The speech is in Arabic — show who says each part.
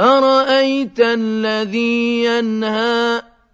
Speaker 1: أَرَأَيْتَ الَّذِي يَنْهَىٰ